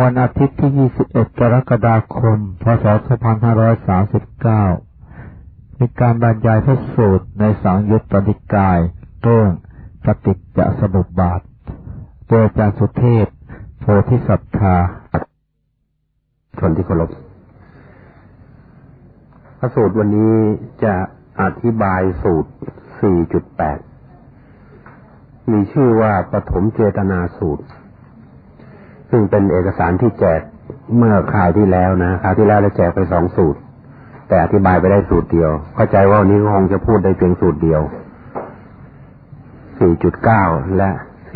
วันอาทิตย์ที่ 21 กรกฎาคม พศ 2539 มีการบรรยายพระสูตรในสังยุตตนิกาย เรื่องปฏิจจสมุปบาท โดยอาจารย์สุเทพ โพธิสัตธาชนที่เคารพพระสูตรวันนี้จะอธิบายสูตร 4.8 มีชื่อว่าปฐมเจตนาสูตร ซึ่งเป็นเอกสารที่แจกเมื่อคราวที่แล้วนะคราวที่แล้วเราแจกไปสองสูตร แต่อธิบายไปได้สูตรเดียว เข้าใจว่าวันนี้คงจะพูดได้เพียงสูตรเดียว 4.9 และ 4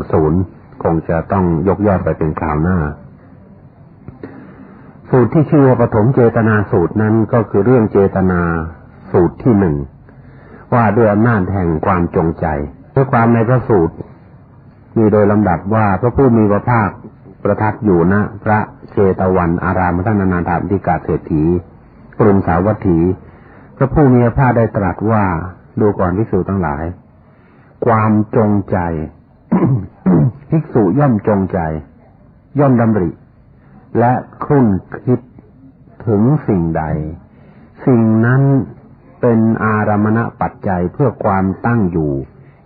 10 คงจะต้องยกยอดไปเป็นคราวหน้า สูตรที่ชื่อว่าปฐมเจตนาสูตรนั้นก็คือเรื่องเจตนาสูตรที่หนึ่งว่าด้วยอำนาจแห่งความจงใจเพื่อความในพระสูตร มีโดยลำดับว่าพระผู้มีพระภาคประทับอยู่ณพระเชตวันอารามท่านนาถามทิกาเศรษฐีกรุงสาวัตถี พระผู้มีพระภาคได้ตรัสว่าดูก่อนภิกษุทั้งหลาย ความจงใจภิกษุย่อมจงใจ ย่อมดำริ และคุ้นคิดถึงสิ่งใด สิ่งนั้นเป็นอารมณปัจจัยเพื่อความตั้งอยู่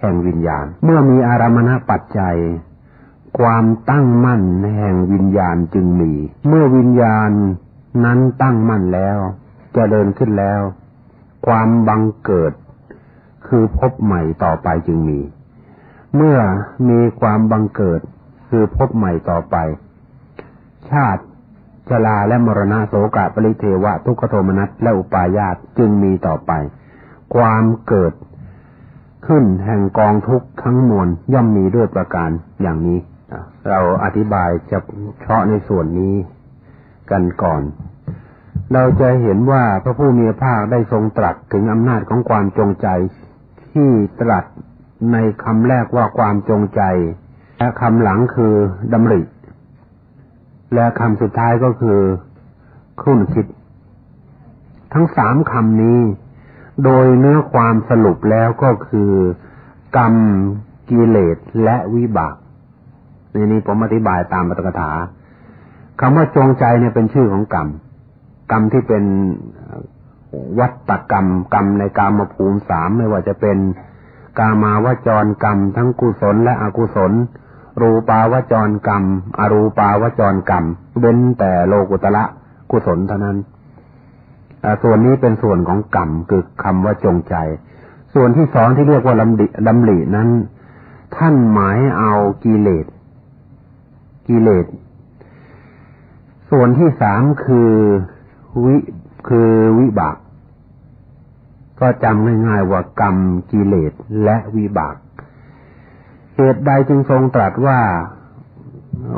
แห่งวิญญาณ เมื่อมีอารมณปัจจัย ความตั้งมั่นแห่งวิญญาณจึงมี เมื่อวิญญาณนั้นตั้งมั่นแล้วจะเดินขึ้นแล้ว ความบังเกิด คือพบใหม่ต่อไปจึงมี เมื่อมีความบังเกิด คือพบใหม่ต่อไป ชาติชลาและมรณะโสกะปริเทวะ ทุกขโทมนัสและอุปาญาตจึงมีต่อไป ความเกิด ขึ้นแห่งกองทุกข์ทั้งมวลย่อมมีด้วยประการอย่างนี้เราอธิบายจะเฉพาะในส่วนนี้กันก่อน เราจะเห็นว่าพระผู้มีพระภาคได้ทรงตรัสถึงอำนาจของความจงใจ ที่ตรัสในคำแรกว่าความจงใจ และคำหลังคือดำริ และคำสุดท้ายก็คือคุ้นคิด ทั้งสามคำนี้ โดยเนื้อความสรุปแล้วก็คือกรรมกิเลสและวิบากในนี้ผมอธิบายตามปตกถาคำว่าจงใจเนี่ยเป็นชื่อของกรรม กรรมที่เป็นวัตกรรม กรรมในกามภูมิสามไม่ว่าจะเป็นกามาวจรกรรม ทั้งกุศลและอกุศล รูปาวจรกรรม อรูปาวจรกรรม เว้นแต่โลกุตละกุศลเท่านั้น ส่วนนี้เป็นส่วนของกรรมคือคำว่าจงใจ ส่วนที่สองที่เรียกว่าลำดิลำหลีนั้น ท่านหมายเอากิเลส กิเลส ส่วนที่สามคือวิคือวิบาก ก็จำง่ายๆว่ากรรมกิเลสและวิบากเหตุใดจึงทรงตรัสว่า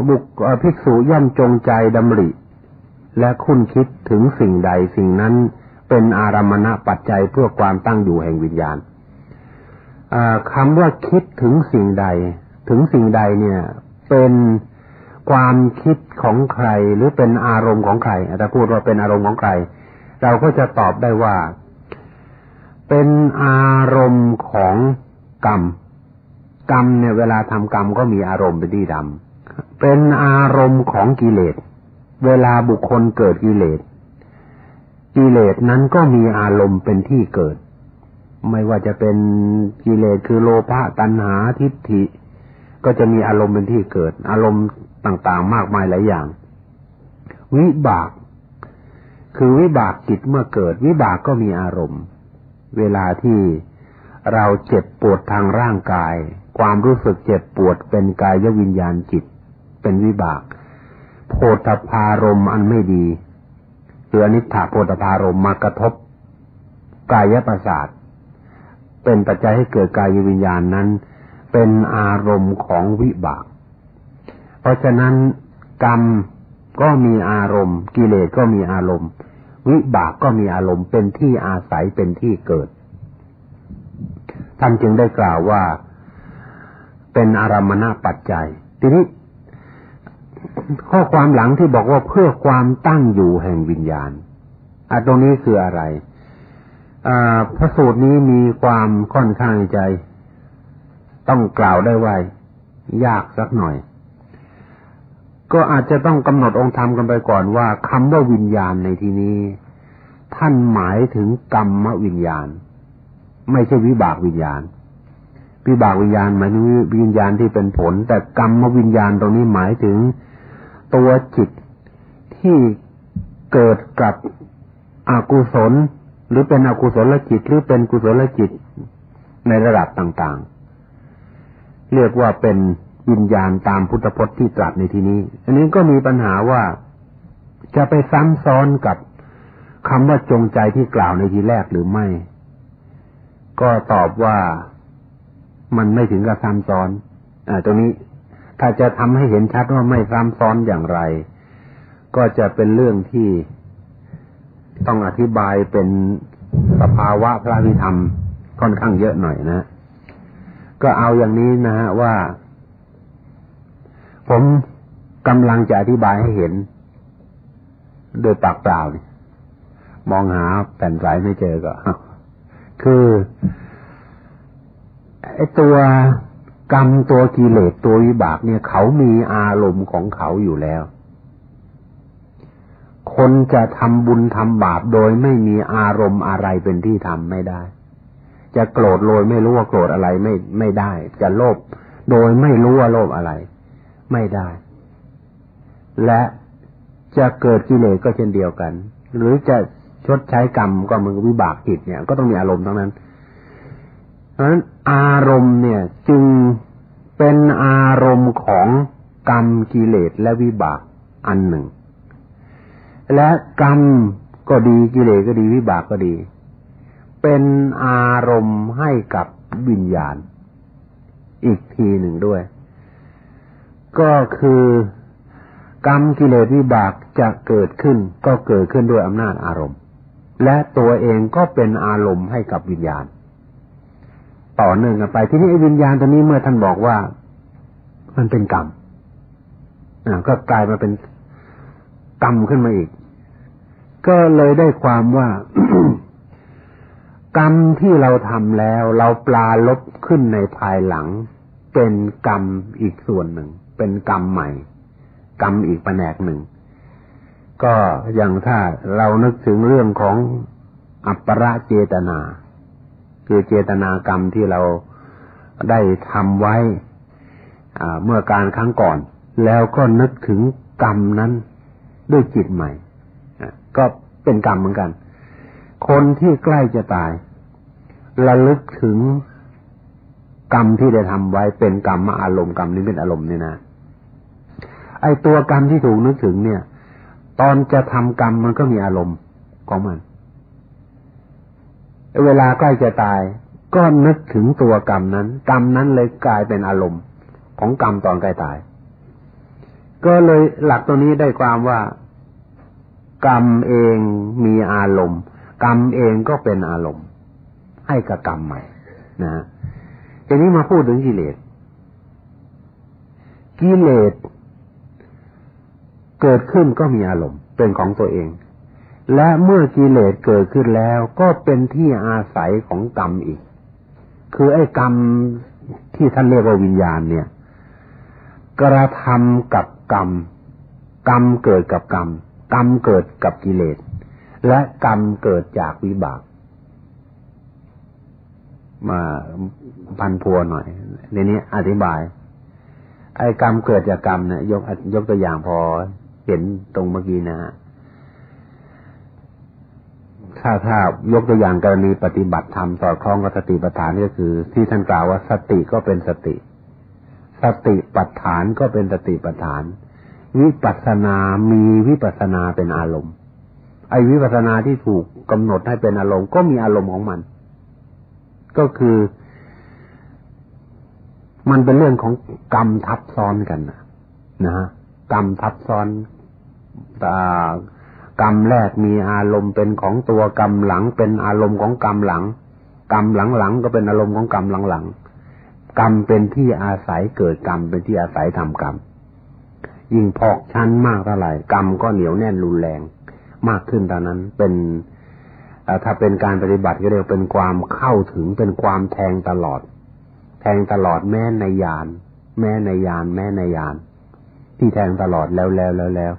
บุคภิกษุย่อมจงใจดำริ และคุ้นคิดถึงสิ่งใดสิ่งนั้นเป็นอารมณะปัจจัยเพื่อความตั้งอยู่แห่งวิญญาณคำว่าคิดถึงสิ่งใด ถึงสิ่งใดเนี่ย เป็นความคิดของใครหรือเป็นอารมณ์ของใครถ้าพูดว่าเป็นอารมณ์ของใคร เราก็จะตอบได้ว่า เป็นอารมณ์ของกรรม กรรมเนี่ยเวลาทำกรรมก็มีอารมณ์เป็นที่ดำเป็นอารมณ์ของกิเลส เวลาบุคคลเกิดกิเลสกิเลสนั้นก็มีอารมณ์เป็นที่เกิด ไม่ว่าจะเป็นกิเลสคือโลภะตัณหาทิฏฐิ ก็จะมีอารมณ์เป็นที่เกิด อารมณ์ต่างๆมากมายหลายอย่าง วิบาก คือวิบากจิตเมื่อเกิด วิบากก็มีอารมณ์ เวลาที่เราเจ็บปวดทางร่างกาย ความรู้สึกเจ็บปวดเป็นกายวิญญาณจิต เป็นวิบาก โพธพารมอันไม่ดีคืออนิจฐาโพธพารมมากระทบกายประสาทเป็นปัจจัยให้เกิดกายวิญญาณนั้น เป็นอารมณ์ของวิบาก เพราะฉะนั้นกรรมก็มีอารมณ์ กิเลสก็มีอารมณ์ วิบากก็มีอารมณ์เป็นที่อาศัยเป็นที่เกิด ท่านจึงได้กล่าวว่าเป็นอารมณปัจจัย ทีนี้ ข้อความหลังที่บอกว่าเพื่อความตั้งอยู่แห่งวิญญาณอะตรงนี้คืออะไรอ่าพระสูตรนี้มีความค่อนข้างใจ ต้องกล่าวได้ว่ายากสักหน่อย ก็อาจจะต้องกำหนดองค์ธรรมกันไปก่อนว่าคำว่าวิญญาณในที่นี้ ท่านหมายถึงกรรมวิญญาณ ไม่ใช่วิบากวิญญาณวิบากวิญญาณหมายถึงวิญญาณที่เป็นผล แต่กรรมวิญญาณตรงนี้หมายถึง ตัวจิตที่เกิดกับอกุศล หรือเป็นอกุศลจิตหรือเป็นกุศลจิตในระดับต่างๆ เรียกว่าเป็นวิญญาณตามพุทธพจน์ที่ตรัสในที่นี้ อันนี้ก็มีปัญหาว่าจะไปซ้ำซ้อนกับคำว่าจงใจที่กล่าวในทีแรกหรือไม่ ก็ตอบว่ามันไม่ถึงกับซ้ำซ้อน อ่า ตรงนี้ ถ้าจะทำให้เห็นชัดว่าไม่ซ้ำซ้อนอย่างไร ก็จะเป็นเรื่องที่ต้องอธิบายเป็นสภาวะพระวิธรรมค่อนข้างเยอะหน่อยนะ ก็เอาอย่างนี้นะฮะว่า ผมกำลังจะอธิบายให้เห็น โดยปากเปล่านี่มองหาแผ่นสายไม่เจอก็คือไอตัว กรรมตัวกิเลสตัววิบากเนี่ย เขามีอารมณ์ของเขาอยู่แล้ว คนจะทำบุญทำบาปโดยไม่มีอารมณ์อะไรเป็นที่ทำไม่ได้ จะโกรธโดยไม่รู้ว่าโกรธอะไรไม่ไม่ได้ จะโลภโดยไม่รู้ว่าโลภอะไร ไม่ได้ และจะเกิดกิเลสก็เช่นเดียวกัน หรือจะชดใช้กรรมก็มือวิบากจิตเนี่ย ก็ต้องมีอารมณ์ทั้งนั้น เพราะฉะนั้นอารมณ์เนี่ยจึงเป็นอารมณ์ของกรรมกิเลสและวิบากอันหนึ่ง และกรรมก็ดีกิเลสก็ดีวิบากก็ดี เป็นอารมณ์ให้กับวิญญาณ อีกทีหนึ่งด้วย ก็คือกรรมกิเลสวิบากจะเกิดขึ้น ก็เกิดขึ้นด้วยอำนาจอารมณ์ และตัวเองก็เป็นอารมณ์ให้กับวิญญาณ ต่อเนื่องกันไป ทีนี้วิญญาณตัวนี้เมื่อท่านบอกว่า มันเป็นกรรมก็กลายมาเป็นกรรมขึ้นมาอีก ก็เลยได้ความว่ากรรมที่เราทำแล้ว เราปลาลบขึ้นในภายหลัง เป็นกรรมอีกส่วนหนึ่ง เป็นกรรมใหม่ กรรมอีกแผนกหนึ่ง ก็อย่างถ้าเรานึกถึงเรื่องของอัปปะเจตนา คือเจตนากรรมที่เราได้ทำไว้เมื่อการครั้งก่อน แล้วก็นึกถึงกรรมนั้นด้วยจิตใหม่ก็เป็นกรรมเหมือนกัน คนที่ใกล้จะตายระลึกถึงกรรมที่ได้ทำไว้เป็นกรรมอารมณ์กรรมนี้เป็นอารมณ์นี่นะไอตัวกรรมที่ถูกนึกถึงเนี่ย ตอนจะทำกรรมมันก็มีอารมณ์ของมัน เวลาใกล้จะตาย ก็นึกถึงตัวกรรมนั้น กรรมนั้นเลยกลายเป็นอารมณ์ ของกรรมตอนใกล้ตาย ก็เลยหลักตัวนี้ได้ความว่า กรรมเองมีอารมณ์ กรรมเองก็เป็นอารมณ์ ให้กับกรรมใหม่ นะฮะทีนี้มาพูดถึงกิเลสกิเลสเกิดขึ้นก็มีอารมณ์ เป็นของตัวเอง และเมื่อกิเลสเกิดขึ้นแล้วก็เป็นที่อาศัยของกรรมอีก คือไอ้กรรมที่ท่านเรียกว่าวิญญาณเนี่ย กระทำกับกรรม กรรมเกิดกับกรรม กรรมเกิดกับกิเลส และกรรมเกิดจากวิบาก มาพันพัวหน่อย ในนี้อธิบาย ไอ้กรรมเกิดจากกรรมเนี่ยยกยกตัวอย่างพอเห็นตรงเมื่อกี้นะฮะ ถ้าถ้ายกตัวอย่างกรณีปฏิบัติธรรมสอดคล้องกับสติปัฏฐานก็คือ ที่ท่านกล่าวว่าสติก็เป็นสติ สติปัฏฐานก็เป็นสติปัฏฐาน วิปัสนามีวิปัสนาเป็นอารมณ์ ไอ้วิปัสนาที่ถูกกำหนดให้เป็นอารมณ์ก็มีอารมณ์ของมัน ก็คือ มันเป็นเรื่องของกรรมทับซ้อนกันนะนะฮะกรรมทับซ้อน กรรมแรกมีอารมณ์เป็นของตัวกรรมหลังเป็นอารมณ์ของกรรมหลัง กรรมหลังๆก็เป็นอารมณ์ของกรรมหลังๆกรรมเป็นที่อาศัยเกิดกรรมเป็นที่อาศัยทำกรรมยิ่งพอกชั้นมากเท่าไหร่กรรมก็เหนียวแน่นรุนแรง มากขึ้นตอนนั้นเป็นถ้าเป็นการปฏิบัติก็เรียกเป็นความเข้าถึงเป็นความแทงตลอด แทงตลอดแม้ในญาณแม้ในยาน แม้ในยาน ที่แทงตลอดแล้วแล้วแล้วแล้ว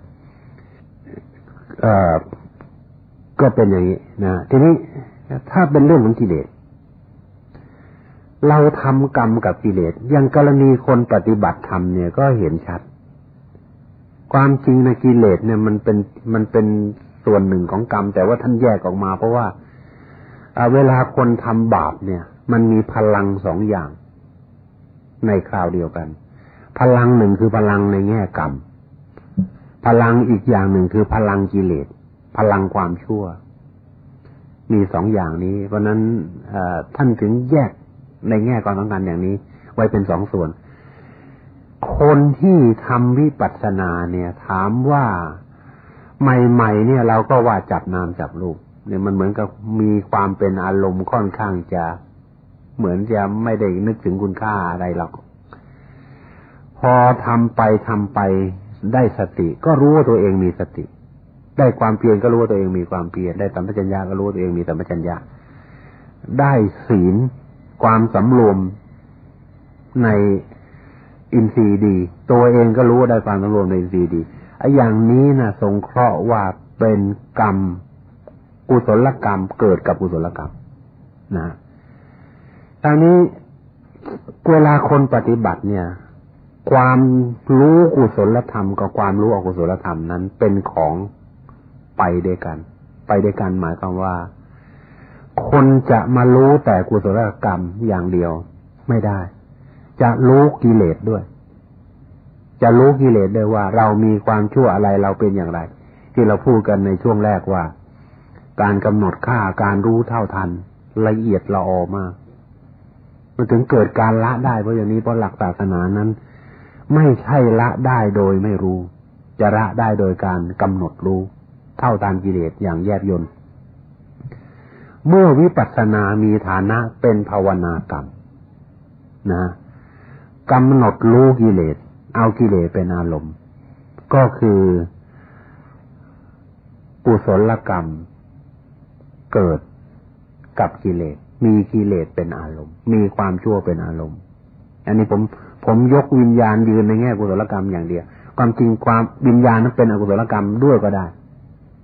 ก็เป็นอย่างนี้นะทีนี้ถ้าเป็นเรื่องของกิเลสเราทำกรรมกับกิเลสอย่างกรณีคนปฏิบัติธรรมเนี่ยก็เห็นชัด ความจริงในกิเลสเนี่ยมันเป็นมันเป็นส่วนหนึ่งของกรรม แต่ว่าท่านแยกออกมา เพราะว่าเวลาคนทำบาปเนี่ย มันมีพลังสองอย่าง ในคราวเดียวกัน พลังหนึ่งคือพลังในแง่กรรม พลังอีกอย่างหนึ่งคือพลังกิเลส พลังความชั่ว มีสองอย่างนี้ เพราะนั้นท่านถึงแยกในแง่ความสำคัญอย่างนี้ ไว้เป็นสองส่วน คนที่ทำวิปัสสนาเนี่ย ถามว่าใหม่ๆเนี่ย เราก็ว่าจับนามจับรูปเนี่ยมันเหมือนกับมีความเป็นอารมณ์ค่อนข้างจะเหมือนจะไม่ได้นึกถึงคุณค่าอะไรหรอก พอทำไปทำไป ได้สติ ก็รู้ว่าตัวเองมีสติ ได้ความเพียรก็รู้ว่าตัวเองมีความเพียรได้สัมปชัญญะก็รู้ว่าตัวเองมีสัมปชัญญะได้ศีลความสำรวมในอินทรีย์ดี ตัวเองก็รู้ว่าได้ความสำรวมในอินทรีย์ดีไอ้อย่างนี้นะสงเคราะห์ว่าเป็นกรรมกุศลกรรมเกิดกับกุศลกรรมนะตอนนี้เวลาคนปฏิบัติเนี่ย ความรู้กุศลธรรมกับความรู้อกุศลธรรมนั้นเป็นของไปด้วยกัน ไปด้วยกันหมายความว่า คนจะมารู้แต่กุศลกรรมอย่างเดียวไม่ได้ จะรู้กิเลสด้วย จะรู้กิเลสด้วยว่า เรามีความชั่วอะไรเราเป็นอย่างไร ที่เราพูดกันในช่วงแรกว่า การกำหนดค่าการรู้เท่าทัน ละเอียดละออมากมันถึงเกิดการละได้เพราะอย่างนี้เพราะหลักศาสนานั้น ไม่ใช่ละได้โดยไม่รู้ จะละได้โดยการกำหนดรู้ เท่าตามกิเลสอย่างแยบยนต์เมื่อวิปัสสนามีฐานะเป็นภาวนากรรมนะกำหนดรู้กิเลส เอากิเลสเป็นอารมณ์ ก็คือกุศลกรรม เกิดกับกิเลส มีกิเลสเป็นอารมณ์ มีความชั่วเป็นอารมณ์ อันนี้ผมผมยกวิญญาณยืนในแง่กุศลกรรมอย่างเดียว ความจริงความวิญญาณนั้นเป็นอกุศลกรรมด้วยก็ได้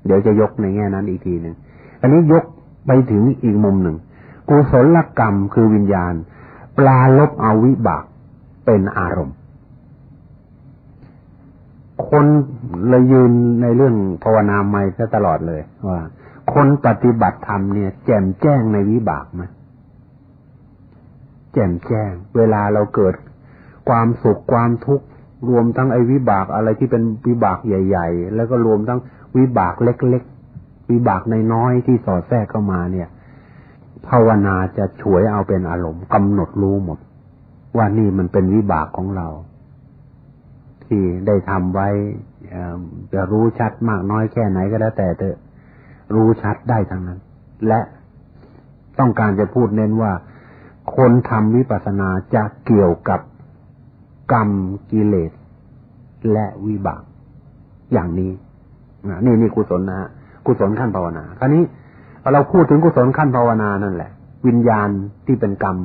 เดี๋ยวจะยกในแง่นั้นอีกทีหนึ่งอันนี้ยกไปถึงอีกมุมหนึ่งกุศลกรรมคือวิญญาณ ปลาลบเอาวิบากเป็นอารมณ์ คนเลยยืนในเรื่องภาวนาไม่ซะตลอดเลยว่า คนปฏิบัติธรรมเนี่ย แจ่มแจ้งในวิบากไหม แจ่มแจ้ง เวลาเราเกิดความสุขความทุกข์รวมทั้งไอ้วิบากอะไรที่เป็นวิบากใหญ่ ๆ แล้วก็รวมทั้งวิบากเล็กๆ วิบากในน้อยที่สอดแทรกเข้ามาเนี่ย ภาวนาจะฉวยเอาเป็นอารมณ์กำหนดรู้หมด ว่านี่มันเป็นวิบากของเรา ที่ได้ทำไว้จะรู้ชัดมากน้อยแค่ไหนก็แล้วแต่เถอะรู้ชัดได้ทั้งนั้น และต้องการจะพูดเน้นว่า คนทำวิปัสสนาจะเกี่ยวกับกรรมกิเลส และวิบาก อย่างนี้นี่นี่กุศลนะฮะกุศลขั้นภาวนา คราวนี้เราพูดถึงกุศลขั้นภาวนานั่นแหละ วิญญาณที่เป็นกรรม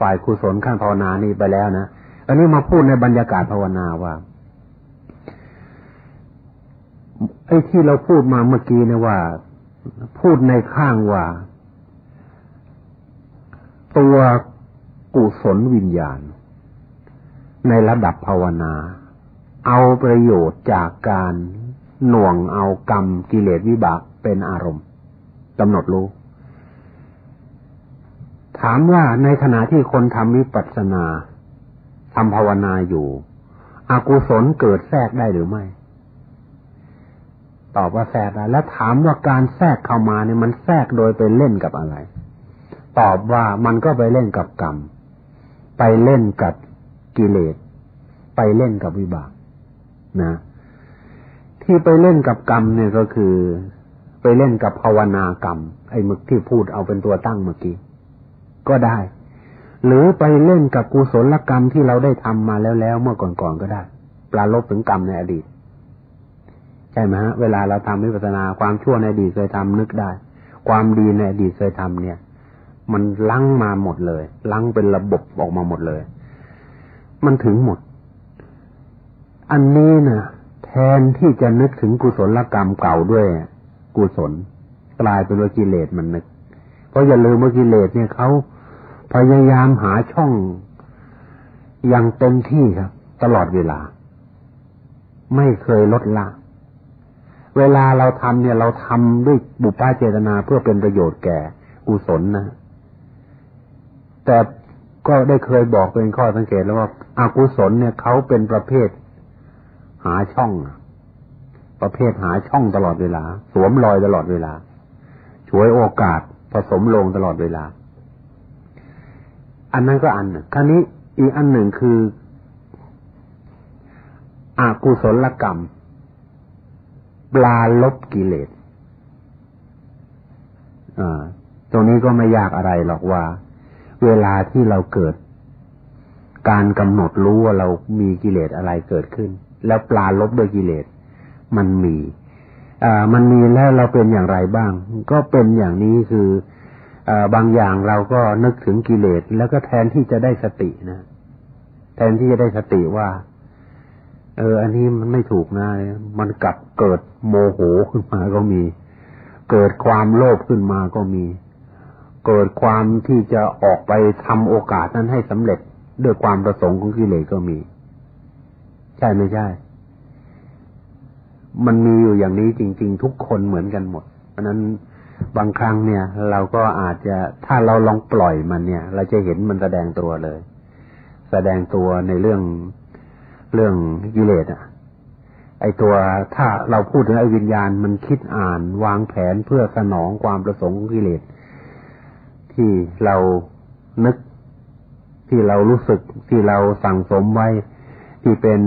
ฝ่ายกุศลขั้นภาวนานี่ไปแล้วนะอันนี้มาพูดในบรรยากาศภาวนาว่าไอ้ที่เราพูดมาเมื่อกี้นะว่า พูดในข้างว่า ตัวกุศลวิญญาณ ในระดับภาวนา เอาประโยชน์จากการหน่วงเอากรรมกิเลสวิบากเป็นอารมณ์กำหนดรู้ ถามว่าในขณะที่คนทำวิปัสสนาทำภาวนาอยู่ อกุศลเกิดแทรกได้หรือไม่ ตอบว่าแทรกได้แล้วถามว่าการแทรกเข้ามาเนี่ยมันแทรกโดยไปเล่นกับอะไร ตอบว่ามันก็ไปเล่นกับกรรม ไปเล่นกับกิเลส ไปเล่นกับวิบากนะ ที่ไปเล่นกับกรรมเนี่ยก็คือ ไปเล่นกับภาวนากรรม ไอ้มึกที่พูดเอาเป็นตัวตั้งเมื่อกี้ ก็ได้ หรือไปเล่นกับกุศลกรรมที่เราได้ทำมาแล้วแล้วเมื่อก่อนๆก็ได้ ปลาลบถึงกรรมในอดีตใช่ไหมฮะเวลาเราทำวิปัสสนาความชั่วในอดีตเคยทำนึกได้ ความดีในอดีตเคยทำเนี่ย มันลังมาหมดเลยลังเป็นระบบออกมาหมดเลย มันถึงหมด อันนี้นะแทนที่จะนึกถึงกุศลกรรมเก่าด้วย กุศลกลายเป็นว่ากิเลสมันนึก เพราะอย่าลืมว่ากิเลสเนี่ยเขาพยายามหาช่องอย่างเต็มที่ครับ ตลอดเวลา ไม่เคยลดละ เวลาเราทำเนี่ย เราทำด้วยบุพเจตนาเพื่อเป็นประโยชน์แก่กุศลนะ แต่ก็ได้เคยบอกเป็นข้อสังเกตแล้วว่าอากุศลเนี่ยเขาเป็นประเภทหาช่อง ประเภทหาช่องตลอดเวลา สวมรอยตลอดเวลาช่วยโอกาสผสมลงตลอดเวลา อันนั้นก็อันครั้นี้อีกอันหนึ่งคืออากุศลกรรม ปลาลบกิเลสอ่าตรงนี้ก็ไม่ยากอะไรหรอกว่า เวลาที่เราเกิด การกำหนดรู้ว่าเรามีกิเลสอะไรเกิดขึ้น แล้วปลาลบด้วยกิเลส มันมีอ่ามันมีแล้วเราเป็นอย่างไรบ้าง ก็เป็นอย่างนี้คืออบางอย่างเราก็นึกถึงกิเลส แล้วก็แทนที่จะได้สตินะแทนที่จะได้สติว่า เออ อันนี้มันไม่ถูกนะ มันกลับเกิดโมโหขึ้นมาก็มี เกิดความโลภขึ้นมาก็มี เกิดความที่จะออกไปทำโอกาสนั้นให้สำเร็จด้วยความประสงค์ของกิเลสก็มี ใช่ไม่ใช่ มันมีอยู่อย่างนี้จริง ๆ ทุกคนเหมือนกันหมด เพราะนั้นบางครั้งเนี่ย เราก็อาจจะถ้าเราลองปล่อยมันเนี่ย เราจะเห็นมันแสดงตัวเลย แสดงตัวในเรื่องเรื่องกิเลสอะ ไอตัวถ้าเราพูดถึงไอวิญญาณมันคิดอ่านวางแผนเพื่อสนองความประสงค์ของกิเลส ที่เรานึกที่เรารู้สึกที่เราสั่งสมไว้ ที่เป็น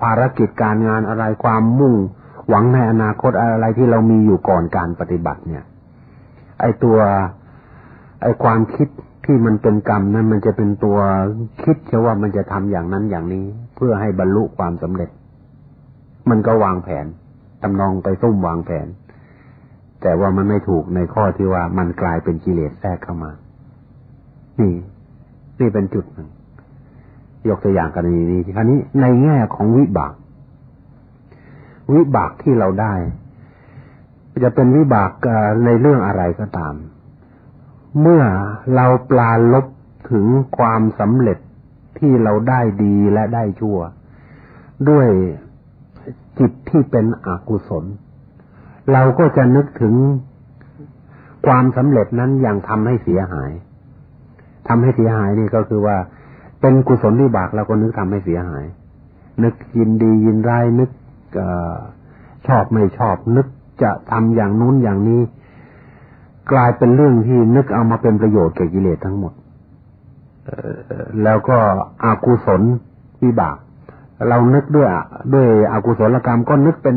ภารกิจการงานอะไรความมุ่ง หวังในอนาคตอะไรที่เรามีอยู่ก่อนการปฏิบัติเนี่ย ไอตัวไอความคิดที่มันเป็นกรรมนั้นมันจะเป็นตัวคิดเชื่อว่ามันจะทำอย่างนั้นอย่างนี้ เพื่อให้บรรลุความสำเร็จ มันก็วางแผนตำนองไปซุ่มวางแผน แต่ว่ามันไม่ถูกในข้อที่ว่ามันกลายเป็นกิเลสแทรกเข้ามา นี่ นี่เป็นจุดหนึ่ง ยกตัวอย่างกรณีนี้คราวนี้ในแง่ของวิบาก วิบากที่เราได้ จะเป็นวิบากในเรื่องอะไรก็ตาม เมื่อเราปลาลบถึงความสำเร็จที่เราได้ดีและได้ชั่ว ด้วยจิตที่เป็นอกุศล เราก็จะนึกถึงความสำเร็จนั้นอย่างทำให้เสียหาย ทำให้เสียหายนี่ก็คือว่า เป็นกุศลวิบากเราก็นึกทำให้เสียหาย นึกยินดียินร้ายนึกชอบไม่ชอบ นึกจะทำอย่างนู้นอย่างนี้ กลายเป็นเรื่องที่นึกเอามาเป็นประโยชน์แก่กิเลสทั้งหมดแล้วก็อากุศลวิบาก เรานึกด้วยด้วยอากุศลกรรมก็นึกเป็น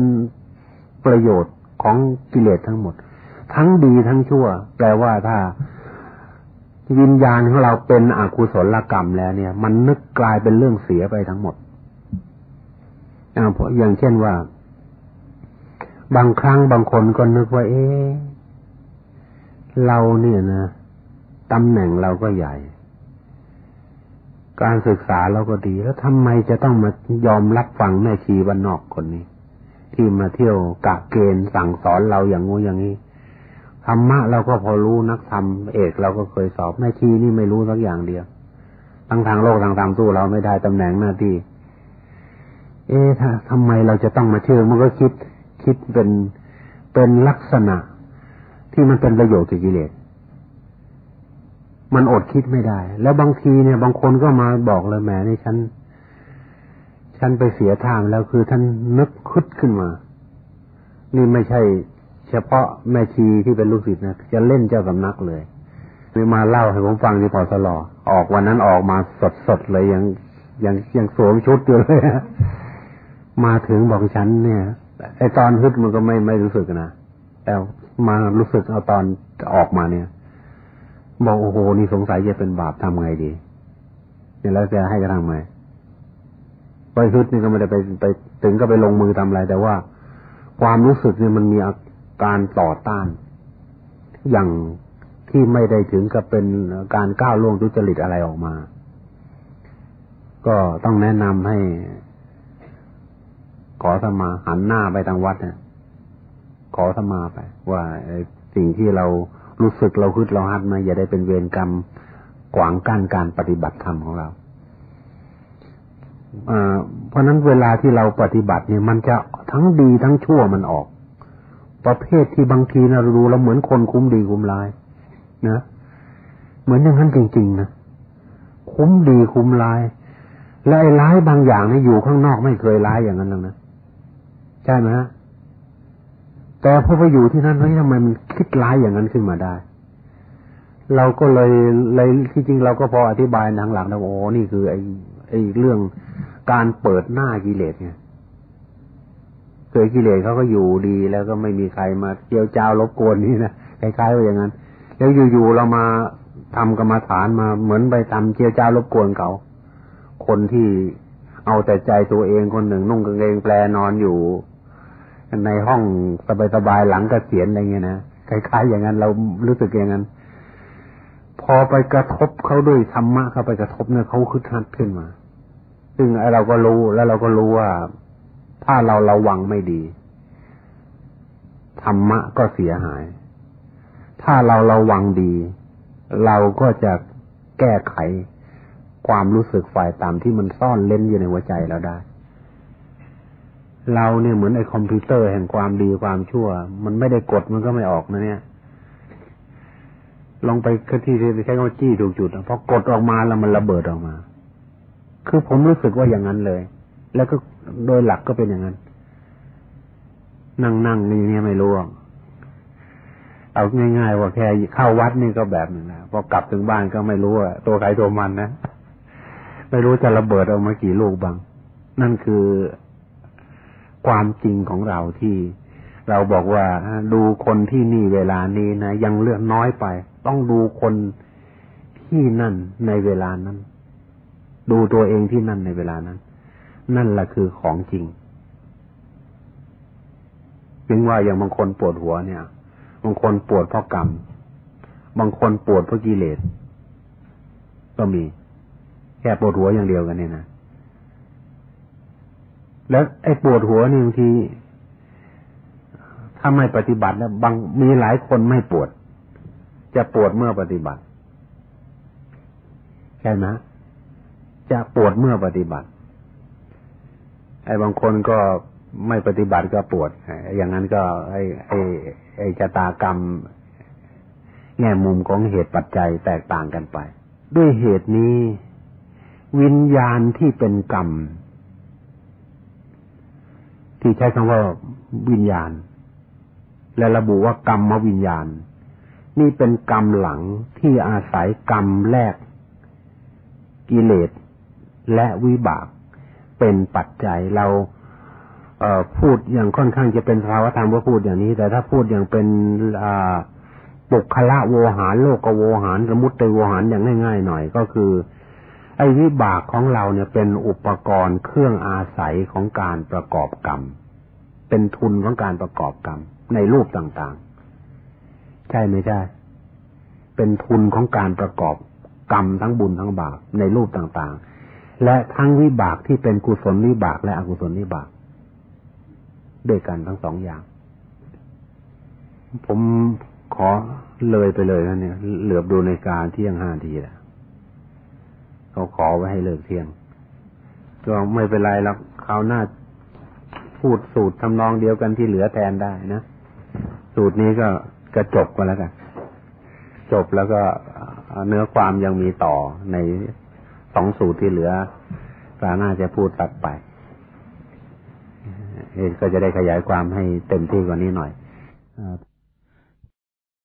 ประโยชน์ ของกิเลสทั้งหมด ทั้งดีทั้งชั่ว แปลว่าถ้าวิญญาณของเราเป็นอกุศลกรรมแล้วเนี่ย มันนึกกลายเป็นเรื่องเสียไปทั้งหมดเพราะอย่างเช่นว่า บางครั้งบางคนก็นึกว่า เอ๊เราเนี่ยนะตำแหน่งเราก็ใหญ่ การศึกษาเราก็ดี แล้วทำไมจะต้องมายอมรับฟังแม่ชีบ้านนอกคนนี้ ที่มาเที่ยวกะเกณฑ์สั่งสอนเราอย่างงูอย่างนี้ธรรมะเราก็พอรู้นักธรรมเอกเราก็เคยสอบแม่ชีนี่ไม่รู้สักอย่างเดียวทั้งทางโลกทางธรรมสู้เราไม่ได้ตำแหน่งหน้าที่ เอ๊ะถ้าทำไมเราจะต้องมาเชื่อมันก็คิดคิดเป็นเป็นลักษณะที่มันเป็นประโยชน์กับกิเลสมันอดคิดไม่ได้ แล้วบางทีเนี่ย บางคนก็มาบอกเลยแหมในฉัน ฉันไปเสียทางแล้วคือท่านนึกคึดขึ้นมา นี่ไม่ใช่ เฉพาะแม่ชีที่เป็นลูกศิษย์นะจะเล่นเจ้าสำนักเลยนี่มาเล่าให้ผมฟังที่พอสลอออกวันนั้นออกมาสดๆเลยยังยังยังสวมชุดอยู่เลยมาถึงบอกฉันเนี่ยไอตอนฮึดมันก็ไม่ไม่รู้สึกนะแต่มารู้สึกเอาตอนออกมาเนี่ย บอกโอ้โหนี่สงสัยจะเป็นบาปทำไงดีเนี่ยแล้วจะให้กระทำไง ไปฮึดนี่ก็ไม่ได้ไปไปถึงก็ไปลงมือทำอะไร แต่ว่าความรู้สึกเนี่ยมันมีอาการต่อต้าน อย่างที่ไม่ได้ถึงกับเป็นการก้าวล่วงทุจริตอะไรออกมา ก็ต้องแนะนำให้ ขอสมาหันหน้าไปทางวัดเนี่ยขอสมาไป ว่าสิ่งที่เรารู้สึกเราคึดเราฮัดมาอย่าได้เป็นเวรกรรมขวางกั้นการปฏิบัติธรรมของเรา เพราะนั้นเวลาที่เราปฏิบัติเนี่ยมันจะทั้งดีทั้งชั่วมันออก ประเภทที่บางทีเราดูเราเหมือนคนคุ้มดีคุ้มร้าย นะเหมือนอย่างนั้นจริงๆนะคุ้มดีคุ้มร้ายและไอ้ร้ายบางอย่างเนี่ยอยู่ข้างนอกไม่เคยร้ายอย่างนั้นเลยนะใช่ไหมฮะแต่พอไปอยู่ที่นั่นเฮ้ยทำไมมันคิดร้ายอย่างนั้นขึ้นมาได้ เราก็เลยเลยที่จริงเราก็พออธิบายทางหลังนะโอ้นี่คือไอ้ ไอ้เรื่องการเปิดหน้ากิเลสเนี่ยเคยกิเลสเขาก็อยู่ดีแล้วก็ไม่มีใครมาเกี่ยวจ้าวรบกวนนี่นะคล้ายๆว่าอย่างนั้น แล้วอยู่ๆเรามาทำกรรมฐานมาเหมือนไปทำเกี่ยวจ้าวรบกวนเขาคนที่เอาแต่ใจตัวเองคนหนึ่งนุ่งกางเกงแปลนอนอยู่ ในห้องสบายๆหลังกเกษียณอะไรเงี้ยนะคล้ายๆอย่างนั้นเรารู้สึกอย่างนั้น พอไปกระทบเขาด้วยธรรมะเขาไปกระทบเนี่ยเขาคึกคักขึ้นมา ซึ่งเราก็รู้แล้วเราก็รู้ว่า ถ้าเราระวังไม่ดี ธรรมะก็เสียหาย ถ้าเราระวังดี เราก็จะแก้ไขความรู้สึกฝ่ายต่ำที่มันซ่อนเล่นอยู่ในหัวใจเราได้ เราเนี่ยเหมือนไอ้คอมพิวเตอร์แห่งความดีความชั่ว มันไม่ได้กดมันก็ไม่ออกนะเนี่ยลองไปที่ใช้คำว่าจี้ถูกจุดพอกดออกมาแล้วมันระเบิดออกมา คือผมรู้สึกว่าอย่างนั้นเลย แล้วก็โดยหลักก็เป็นอย่างนั้น นั่งนั่งนี่เนี่ยไม่รู้เอาง่ายๆว่าแค่เข้าวัดนี่ก็แบบหนึ่งนะพอกลับถึงบ้านก็ไม่รู้ว่าตัวใครตัวมันนะไม่รู้จะระเบิดออกมากี่ลูกบาง นั่นคือความจริงของเราที่เราบอกว่าดูคนที่นี่เวลานี้นะยังเลือกน้อยไป ต้องดูคนที่นั่นในเวลานั้น ดูตัวเองที่นั่นในเวลานั้น นั่นแหละคือของจริงจึงว่าอย่างบางคนปวดหัวเนี่ย บางคนปวดเพราะกรรม บางคนปวดเพราะกิเลส ก็มี แค่ปวดหัวอย่างเดียวกันเนี่ยนะ แล้วไอ้ปวดหัวนี่บางที ถ้าไม่ปฏิบัติแล้วบางมีหลายคนไม่ปวด จะปวดเมื่อปฏิบัติ ใช่ไหม จะปวดเมื่อปฏิบัติ ไอ้บางคนก็ไม่ปฏิบัติก็ปวด อย่างนั้นก็ไอ้ไอ้ไอ้ชะตากรรม แง่มุมของเหตุปัจจัยแตกต่างกันไป ด้วยเหตุนี้ วิญญาณที่เป็นกรรม ที่ใช้คำว่าวิญญาณ และระบุว่ากรรมวิญญาณ นี่เป็นกรรมหลังที่อาศัยกรรมแรกกิเลส และวิบากเป็นปัจจัยเราเพูดอย่างค่อนข้างจะเป็นภาวธรรมว่าพูดอย่างนี้ แต่ถ้าพูดอย่างเป็นปุคละโวหารโลกโวหารสมุติโวหารอย่างง่ายๆหน่อยก็คือ ไอ้วิบากของเราเนี่ยเป็นอุปกรณ์เครื่องอาศัยของการประกอบกรรม เป็นทุนของการประกอบกรรม ในรูปต่างๆ ใช่ไม่ใช่ เป็นทุนของการประกอบกรรมทั้งบุญทั้งบาปในรูปต่างๆ และทั้งวิบากที่เป็นกุศลวิบากและอกุศลวิบาก ด้วยกันทั้งสองอย่าง ผมขอเลยไปเลยนะเนี่ย เหลือบดูในการเที่ยงห้าทีแหละเขาขอไว้ให้เลิกเที่ยง ก็ไม่เป็นไรแล้วคราวหน้าพูดสูตรทำนองเดียวกันที่เหลือแทนได้นะ สูตรนี้ก็กระจบกันแล้วกันจบแล้วก็เนื้อความยังมีต่อใน สองสูตรที่เหลือคราหน้าจะพูดตัดไปก็จะได้ขยายความให้เต็มที่กว่านี้หน่อย